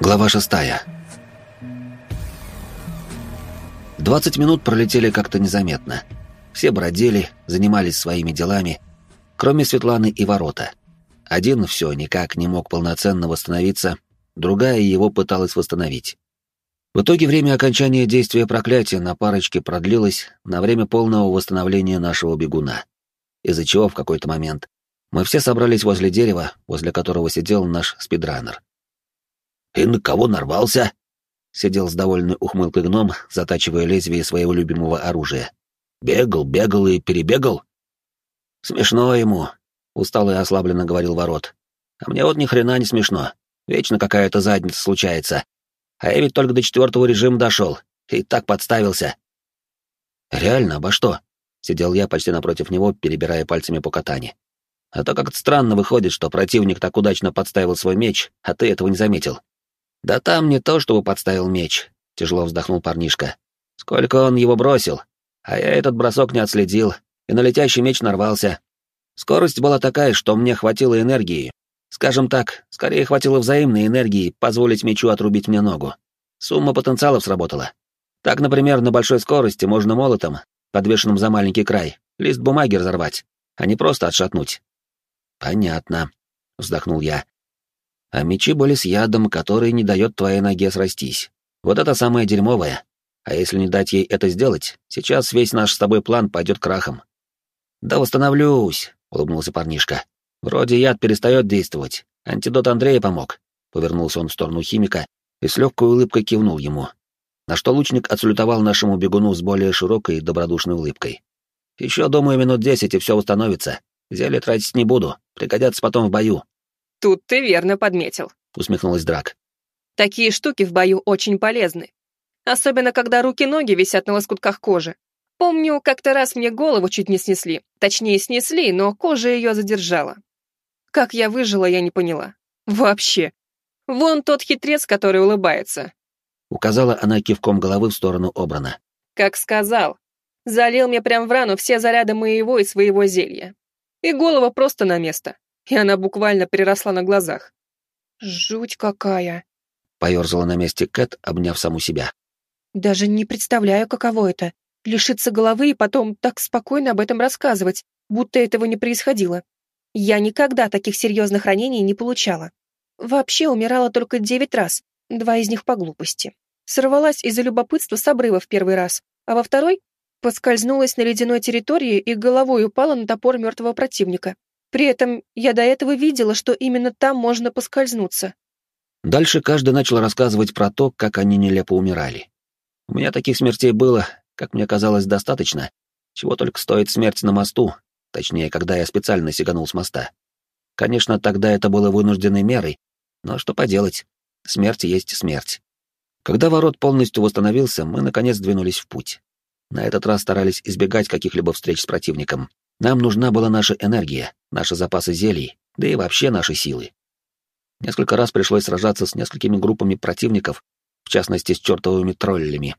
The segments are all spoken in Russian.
Глава шестая. Двадцать минут пролетели как-то незаметно. Все бродили, занимались своими делами, кроме Светланы и ворота. Один все никак не мог полноценно восстановиться, другая его пыталась восстановить. В итоге время окончания действия проклятия на парочке продлилось на время полного восстановления нашего бегуна, из-за чего в какой-то момент мы все собрались возле дерева, возле которого сидел наш спидранер. «И на кого нарвался?» — сидел с довольной ухмылкой гном, затачивая лезвие своего любимого оружия. «Бегал, бегал и перебегал?» «Смешно ему», — устало и ослабленно говорил ворот. «А мне вот ни хрена не смешно. Вечно какая-то задница случается. А я ведь только до четвертого режима дошел, и так подставился». «Реально, обо что?» — сидел я почти напротив него, перебирая пальцами по катане. А то как-то странно выходит, что противник так удачно подставил свой меч, а ты этого не заметил. Да там не то, чтобы подставил меч, тяжело вздохнул парнишка. Сколько он его бросил, а я этот бросок не отследил, и на летящий меч нарвался. Скорость была такая, что мне хватило энергии. Скажем так, скорее хватило взаимной энергии позволить мечу отрубить мне ногу. Сумма потенциалов сработала. Так, например, на большой скорости можно молотом, подвешенным за маленький край, лист бумаги разорвать, а не просто отшатнуть. «Понятно», — вздохнул я. «А мечи были с ядом, который не дает твоей ноге срастись. Вот это самое дерьмовое. А если не дать ей это сделать, сейчас весь наш с тобой план пойдет крахом». «Да восстановлюсь», — улыбнулся парнишка. «Вроде яд перестает действовать. Антидот Андрея помог». Повернулся он в сторону химика и с легкой улыбкой кивнул ему. На что лучник отсулютовал нашему бегуну с более широкой и добродушной улыбкой. «Еще, думаю, минут десять, и все установится. Зелье тратить не буду, пригодятся потом в бою». «Тут ты верно подметил», — усмехнулась Драк. «Такие штуки в бою очень полезны. Особенно, когда руки-ноги висят на лоскутках кожи. Помню, как-то раз мне голову чуть не снесли. Точнее, снесли, но кожа ее задержала. Как я выжила, я не поняла. Вообще. Вон тот хитрец, который улыбается. Указала она кивком головы в сторону Обрана. Как сказал. Залил мне прям в рану все заряды моего и своего зелья и голова просто на место, и она буквально приросла на глазах. «Жуть какая!» — поерзала на месте Кэт, обняв саму себя. «Даже не представляю, каково это — лишиться головы и потом так спокойно об этом рассказывать, будто этого не происходило. Я никогда таких серьезных ранений не получала. Вообще умирала только девять раз, два из них по глупости. Сорвалась из-за любопытства с обрыва в первый раз, а во второй Поскользнулась на ледяной территории и головой упала на топор мертвого противника. При этом я до этого видела, что именно там можно поскользнуться. Дальше каждый начал рассказывать про то, как они нелепо умирали. У меня таких смертей было, как мне казалось, достаточно, чего только стоит смерть на мосту, точнее, когда я специально сиганул с моста. Конечно, тогда это было вынужденной мерой, но что поделать, смерть есть смерть. Когда ворот полностью восстановился, мы наконец двинулись в путь. На этот раз старались избегать каких-либо встреч с противником. Нам нужна была наша энергия, наши запасы зелий, да и вообще наши силы. Несколько раз пришлось сражаться с несколькими группами противников, в частности с чертовыми троллями.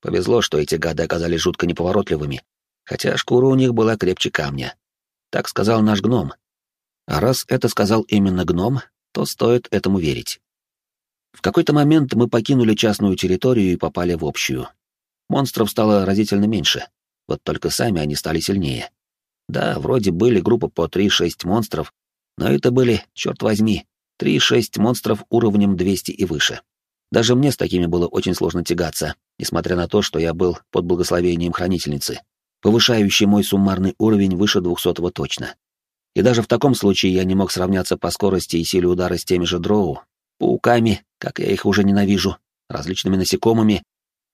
Повезло, что эти гады оказались жутко неповоротливыми, хотя шкура у них была крепче камня. Так сказал наш гном. А раз это сказал именно гном, то стоит этому верить. В какой-то момент мы покинули частную территорию и попали в общую. Монстров стало разительно меньше, вот только сами они стали сильнее. Да, вроде были группы по 3-6 монстров, но это были, черт возьми, 3-6 монстров уровнем 200 и выше. Даже мне с такими было очень сложно тягаться, несмотря на то, что я был под благословением хранительницы, повышающей мой суммарный уровень выше 200-го точно. И даже в таком случае я не мог сравняться по скорости и силе удара с теми же дроу, пауками, как я их уже ненавижу, различными насекомыми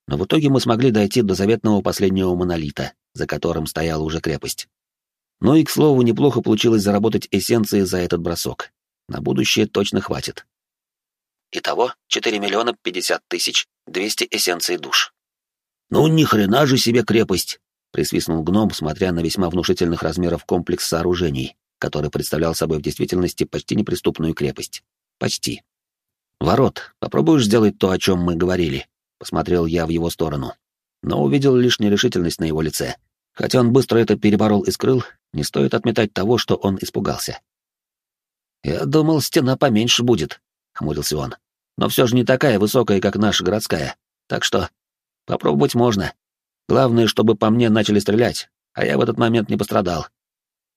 но в итоге мы смогли дойти до заветного последнего монолита, за которым стояла уже крепость. Ну и, к слову, неплохо получилось заработать эссенции за этот бросок. На будущее точно хватит. Итого 4 миллиона 50 тысяч 200 эссенций душ. «Ну, ни хрена же себе крепость!» — присвистнул гном, смотря на весьма внушительных размеров комплекс сооружений, который представлял собой в действительности почти неприступную крепость. Почти. «Ворот, попробуешь сделать то, о чем мы говорили?» Посмотрел я в его сторону, но увидел лишь нерешительность на его лице. Хотя он быстро это переборол и скрыл, не стоит отметать того, что он испугался. «Я думал, стена поменьше будет», — хмурился он. «Но все же не такая высокая, как наша городская. Так что попробовать можно. Главное, чтобы по мне начали стрелять, а я в этот момент не пострадал».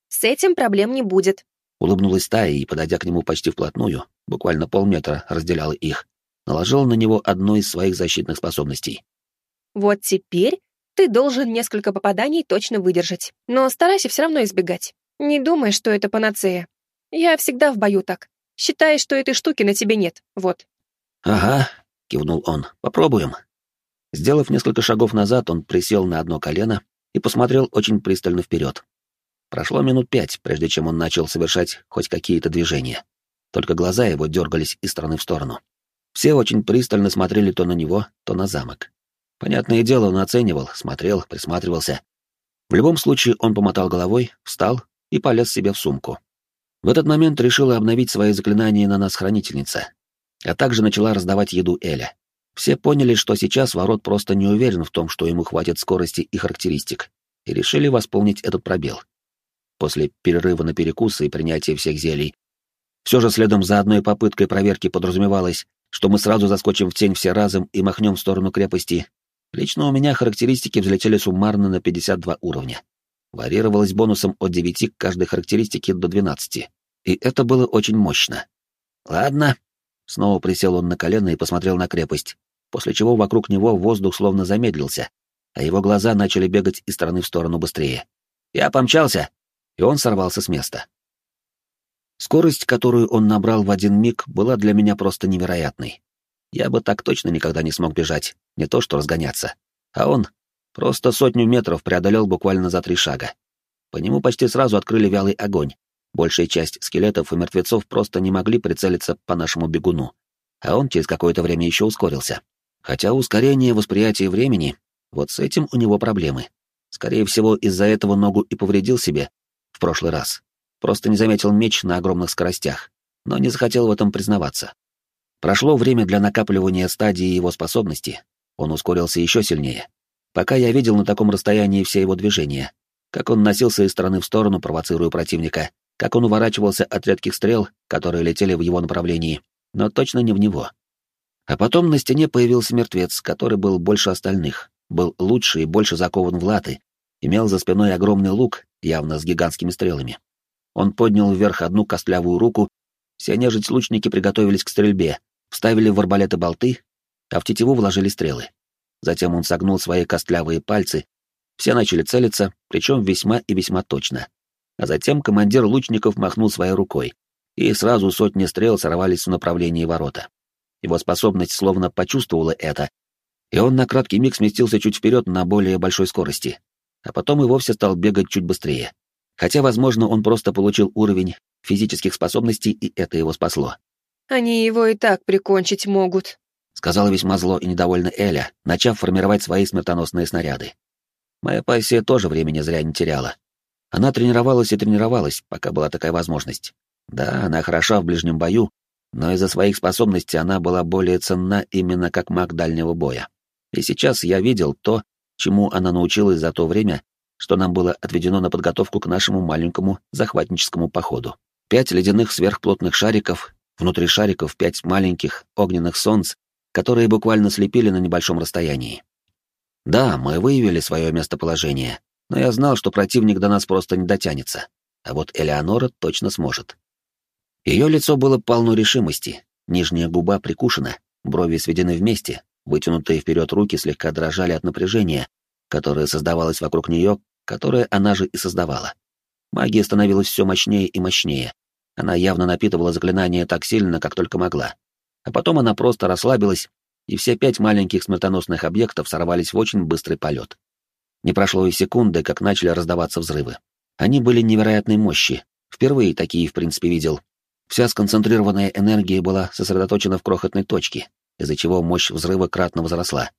«С этим проблем не будет», — улыбнулась Тая и, подойдя к нему почти вплотную, буквально полметра разделяла их, наложила на него одну из своих защитных способностей. «Вот теперь ты должен несколько попаданий точно выдержать, но старайся все равно избегать. Не думай, что это панацея. Я всегда в бою так. Считай, что этой штуки на тебе нет. Вот. Ага, кивнул он. Попробуем. Сделав несколько шагов назад, он присел на одно колено и посмотрел очень пристально вперед. Прошло минут пять, прежде чем он начал совершать хоть какие-то движения. Только глаза его дергались из стороны в сторону. Все очень пристально смотрели то на него, то на замок. Понятное дело, он оценивал, смотрел, присматривался. В любом случае, он помотал головой, встал и полез себе в сумку. В этот момент решила обновить свои заклинания на нас хранительница, а также начала раздавать еду Эля. Все поняли, что сейчас ворот просто не уверен в том, что ему хватит скорости и характеристик, и решили восполнить этот пробел. После перерыва на перекусы и принятия всех зелий, все же следом за одной попыткой проверки подразумевалось, что мы сразу заскочим в тень все разом и махнем в сторону крепости. Лично у меня характеристики взлетели суммарно на 52 уровня варьировалось бонусом от 9 к каждой характеристике до 12. И это было очень мощно. Ладно. Снова присел он на колено и посмотрел на крепость, после чего вокруг него воздух словно замедлился, а его глаза начали бегать из стороны в сторону быстрее. Я помчался, и он сорвался с места. Скорость, которую он набрал в один миг, была для меня просто невероятной. Я бы так точно никогда не смог бежать, не то что разгоняться. А он Просто сотню метров преодолел буквально за три шага. По нему почти сразу открыли вялый огонь. Большая часть скелетов и мертвецов просто не могли прицелиться по нашему бегуну. А он через какое-то время еще ускорился. Хотя ускорение восприятия времени, вот с этим у него проблемы. Скорее всего, из-за этого ногу и повредил себе в прошлый раз. Просто не заметил меч на огромных скоростях, но не захотел в этом признаваться. Прошло время для накапливания стадии его способности, он ускорился еще сильнее, Пока я видел на таком расстоянии все его движения, как он носился из стороны в сторону, провоцируя противника, как он уворачивался от редких стрел, которые летели в его направлении, но точно не в него. А потом на стене появился мертвец, который был больше остальных, был лучше и больше закован в латы, имел за спиной огромный лук, явно с гигантскими стрелами. Он поднял вверх одну костлявую руку, все нежить-лучники приготовились к стрельбе, вставили в арбалеты болты, а в тетиву вложили стрелы. Затем он согнул свои костлявые пальцы. Все начали целиться, причем весьма и весьма точно. А затем командир лучников махнул своей рукой, и сразу сотни стрел сорвались в направлении ворота. Его способность словно почувствовала это, и он на краткий миг сместился чуть вперед на более большой скорости, а потом и вовсе стал бегать чуть быстрее. Хотя, возможно, он просто получил уровень физических способностей, и это его спасло. «Они его и так прикончить могут», — сказала весьма зло и недовольно Эля, начав формировать свои смертоносные снаряды. Моя пассия тоже времени зря не теряла. Она тренировалась и тренировалась, пока была такая возможность. Да, она хороша в ближнем бою, но из-за своих способностей она была более ценна именно как маг дальнего боя. И сейчас я видел то, чему она научилась за то время, что нам было отведено на подготовку к нашему маленькому захватническому походу. Пять ледяных сверхплотных шариков, внутри шариков пять маленьких огненных солнц которые буквально слепили на небольшом расстоянии. Да, мы выявили свое местоположение, но я знал, что противник до нас просто не дотянется, а вот Элеонора точно сможет. Ее лицо было полно решимости, нижняя губа прикушена, брови сведены вместе, вытянутые вперед руки слегка дрожали от напряжения, которое создавалось вокруг нее, которое она же и создавала. Магия становилась все мощнее и мощнее. Она явно напитывала заклинание так сильно, как только могла а потом она просто расслабилась, и все пять маленьких смертоносных объектов сорвались в очень быстрый полет. Не прошло и секунды, как начали раздаваться взрывы. Они были невероятной мощи, впервые такие, в принципе, видел. Вся сконцентрированная энергия была сосредоточена в крохотной точке, из-за чего мощь взрыва кратно возросла.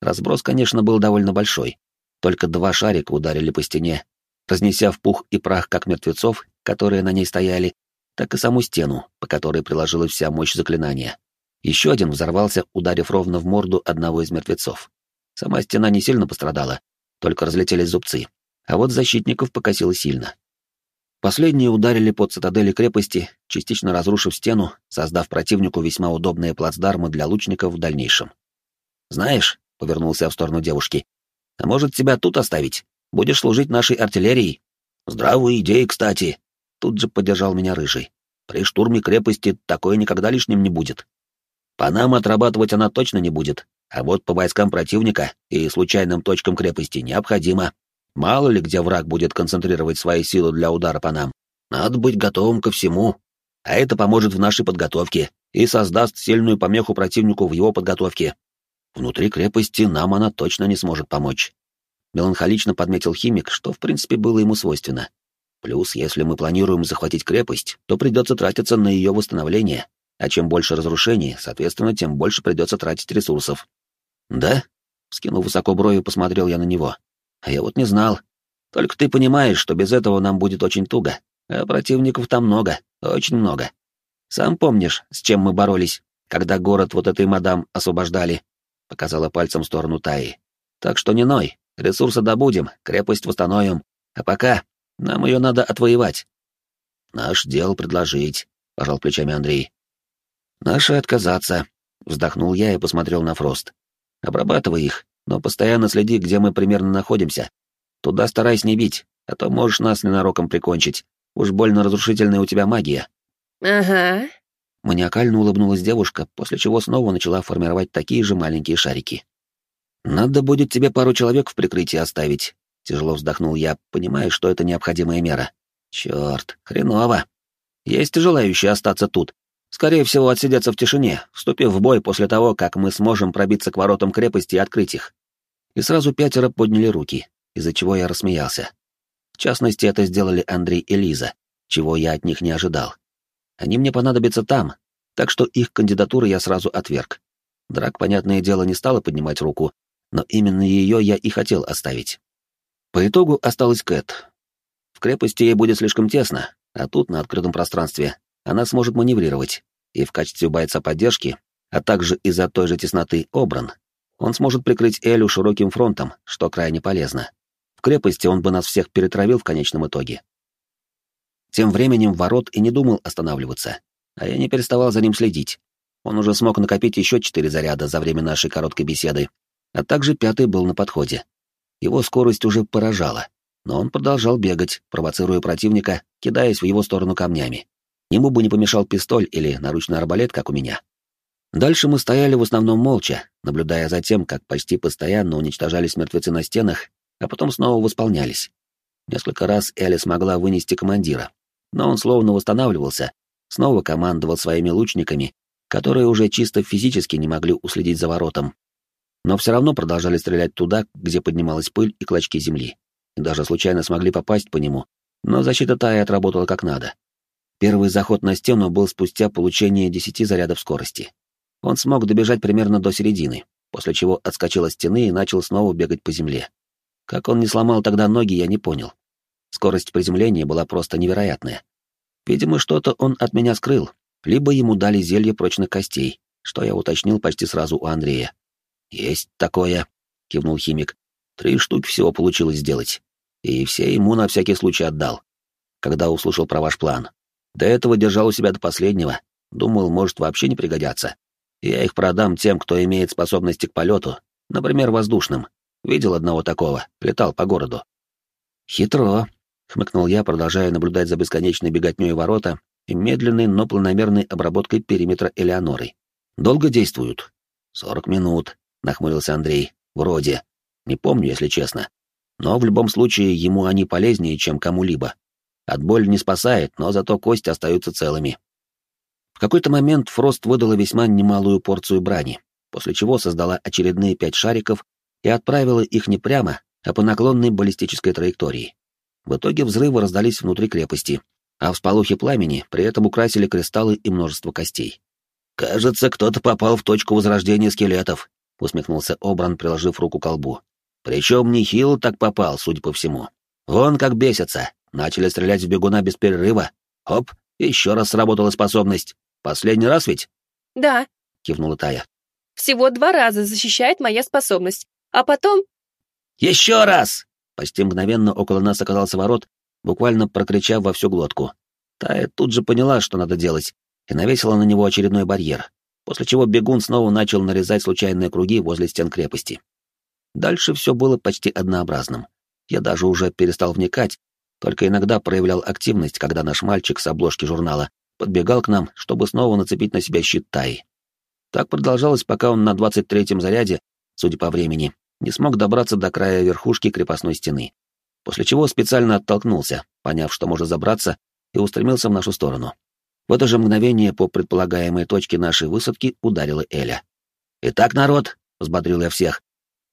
Разброс, конечно, был довольно большой. Только два шарика ударили по стене, разнеся в пух и прах как мертвецов, которые на ней стояли, так и саму стену, по которой приложилась вся мощь заклинания. Еще один взорвался, ударив ровно в морду одного из мертвецов. Сама стена не сильно пострадала, только разлетелись зубцы. А вот защитников покосило сильно. Последние ударили под цитадели крепости, частично разрушив стену, создав противнику весьма удобные плацдармы для лучников в дальнейшем. «Знаешь», — повернулся в сторону девушки, — «а может, тебя тут оставить? Будешь служить нашей артиллерией?» «Здравые идеи, кстати», — тут же поддержал меня Рыжий. «При штурме крепости такое никогда лишним не будет. По нам отрабатывать она точно не будет, а вот по войскам противника и случайным точкам крепости необходимо. Мало ли где враг будет концентрировать свои силы для удара по нам. Надо быть готовым ко всему. А это поможет в нашей подготовке и создаст сильную помеху противнику в его подготовке. Внутри крепости нам она точно не сможет помочь. Меланхолично подметил химик, что в принципе было ему свойственно. Плюс, если мы планируем захватить крепость, то придется тратиться на ее восстановление, а чем больше разрушений, соответственно, тем больше придется тратить ресурсов. «Да?» — скинув высоко брови, посмотрел я на него. А я вот не знал. Только ты понимаешь, что без этого нам будет очень туго. А противников там много, очень много. Сам помнишь, с чем мы боролись, когда город вот этой мадам освобождали?» Показала пальцем в сторону Таи. «Так что не ной, ресурсы добудем, крепость восстановим. А пока нам ее надо отвоевать». «Наш дел предложить», — пожал плечами Андрей. «Наше отказаться», — вздохнул я и посмотрел на Фрост. «Обрабатывай их, но постоянно следи, где мы примерно находимся. Туда старайся не бить, а то можешь нас ненароком прикончить. Уж больно разрушительная у тебя магия». «Ага». Маниакально улыбнулась девушка, после чего снова начала формировать такие же маленькие шарики. «Надо будет тебе пару человек в прикрытии оставить», — тяжело вздохнул я, понимая, что это необходимая мера. «Черт, хреново. Есть желающие остаться тут. Скорее всего, отсидеться в тишине, вступив в бой после того, как мы сможем пробиться к воротам крепости и открыть их и сразу пятеро подняли руки, из-за чего я рассмеялся. В частности, это сделали Андрей и Лиза, чего я от них не ожидал. Они мне понадобятся там, так что их кандидатуры я сразу отверг. Драк, понятное дело, не стала поднимать руку, но именно ее я и хотел оставить. По итогу осталась Кэт. В крепости ей будет слишком тесно, а тут, на открытом пространстве, она сможет маневрировать, и в качестве бойца поддержки, а также из-за той же тесноты Обран, он сможет прикрыть Элю широким фронтом, что крайне полезно. В крепости он бы нас всех перетравил в конечном итоге. Тем временем ворот и не думал останавливаться, а я не переставал за ним следить. Он уже смог накопить еще четыре заряда за время нашей короткой беседы, а также пятый был на подходе. Его скорость уже поражала, но он продолжал бегать, провоцируя противника, кидаясь в его сторону камнями. Ему бы не помешал пистоль или наручный арбалет, как у меня. Дальше мы стояли в основном молча, наблюдая за тем, как почти постоянно уничтожались мертвецы на стенах, а потом снова восполнялись. Несколько раз Элли смогла вынести командира, но он словно восстанавливался, снова командовал своими лучниками, которые уже чисто физически не могли уследить за воротом, но все равно продолжали стрелять туда, где поднималась пыль и клочки земли, и даже случайно смогли попасть по нему, но защита Таи отработала как надо. Первый заход на стену был спустя получение десяти зарядов скорости. Он смог добежать примерно до середины, после чего отскочил от стены и начал снова бегать по земле. Как он не сломал тогда ноги, я не понял. Скорость приземления была просто невероятная. Видимо, что-то он от меня скрыл, либо ему дали зелье прочных костей, что я уточнил почти сразу у Андрея. «Есть такое», — кивнул химик. «Три штуки всего получилось сделать. И все ему на всякий случай отдал, когда услышал про ваш план. До этого держал у себя до последнего, думал, может, вообще не пригодятся. Я их продам тем, кто имеет способности к полету, например, воздушным. Видел одного такого, летал по городу. Хитро, хмыкнул я, продолжая наблюдать за бесконечной беготней ворота и медленной, но планомерной обработкой периметра Элеоноры. Долго действуют? Сорок минут, нахмурился Андрей. Вроде. Не помню, если честно. Но в любом случае ему они полезнее, чем кому-либо. От боли не спасает, но зато кости остаются целыми. В какой-то момент Фрост выдала весьма немалую порцию брани, после чего создала очередные пять шариков и отправила их не прямо, а по наклонной баллистической траектории. В итоге взрывы раздались внутри крепости, а всполохи пламени при этом украсили кристаллы и множество костей. «Кажется, кто-то попал в точку возрождения скелетов», — усмехнулся Обран, приложив руку к колбу. «Причем нехило так попал, судя по всему. Вон как бесятся. Начали стрелять в бегуна без перерыва. Оп, еще раз сработала способность. Последний раз ведь? Да, кивнула Тая. Всего два раза защищает моя способность. А потом... Еще раз! Почти мгновенно около нас оказался ворот, буквально прокричав во всю глотку. Тая тут же поняла, что надо делать, и навесила на него очередной барьер, после чего бегун снова начал нарезать случайные круги возле стен крепости. Дальше все было почти однообразным. Я даже уже перестал вникать, только иногда проявлял активность, когда наш мальчик с обложки журнала подбегал к нам, чтобы снова нацепить на себя щит Таи. Так продолжалось, пока он на 23-м заряде, судя по времени, не смог добраться до края верхушки крепостной стены, после чего специально оттолкнулся, поняв, что может забраться, и устремился в нашу сторону. В это же мгновение по предполагаемой точке нашей высадки ударила Эля. «Итак, народ!» — взбодрил я всех.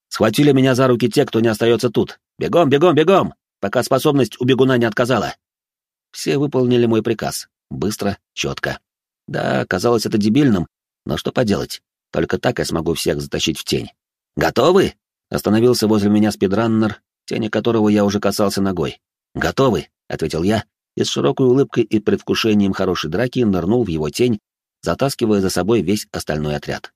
«Схватили меня за руки те, кто не остается тут. Бегом, бегом, бегом! Пока способность у бегуна не отказала!» Все выполнили мой приказ. Быстро, четко. Да, казалось это дебильным, но что поделать? Только так я смогу всех затащить в тень. «Готовы?» — остановился возле меня спидраннер, тени которого я уже касался ногой. «Готовы?» — ответил я, и с широкой улыбкой и предвкушением хорошей драки нырнул в его тень, затаскивая за собой весь остальной отряд.